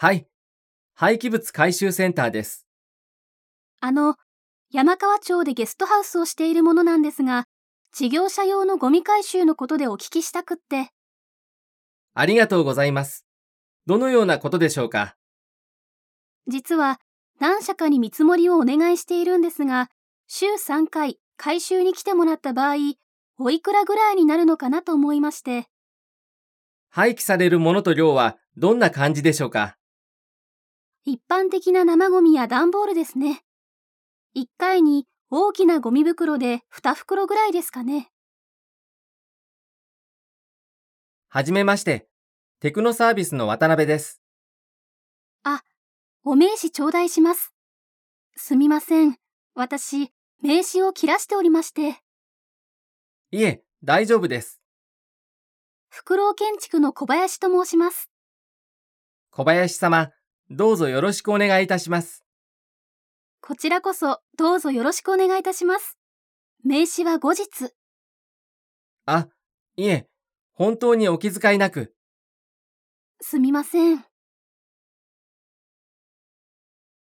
はい。廃棄物回収センターです。あの、山川町でゲストハウスをしているものなんですが、事業者用のゴミ回収のことでお聞きしたくって、ありがとうございます。どのようなことでしょうか？実は何社かに見積もりをお願いしているんですが、週3回回収に来てもらった場合、おいくらぐらいになるのかなと思いまして、廃棄されるものと量はどんな感じでしょうか？一般的な生ゴミや段ボールですね。1回に大きなゴミ袋で2袋ぐらいですかね。はじめまして。テクノサービスの渡辺です。お名刺頂戴します。すみません。私、名刺を切らしておりまして、いえ、大丈夫です。フクロウ建築の小林と申します。小林様、どうぞよろしくお願いいたします。こちらこそどうぞよろしくお願いいたします。名刺は後日。あ、いえ、本当にお気遣いなく。すみません。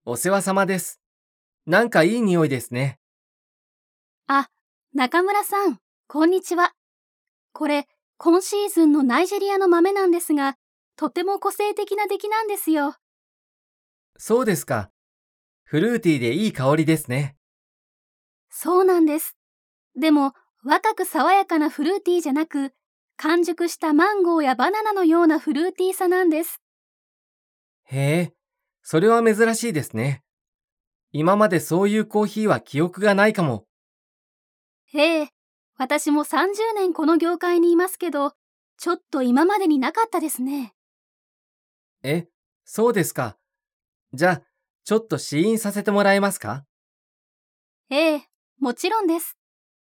お世話様です。なんかいい匂いですね。あ、中村さん、こんにちは。これ、今シーズンのナイジェリアの豆なんですが、とても個性的な出来なんですよ。そうですか。フルーティーでいい香りですね。そうなんです。でも、若く爽やかなフルーティーじゃなく、完熟したマンゴーやバナナのようなフルーティーさなんです。へえ、それは珍しいですね。今までそういうコーヒーは記憶がないかも。ええ、私も30年この業界にいますけど、ちょっと今までになかったですね。え、そうですか。じゃあ、ちょっと試飲させてもらえますか？ええ、もちろんです。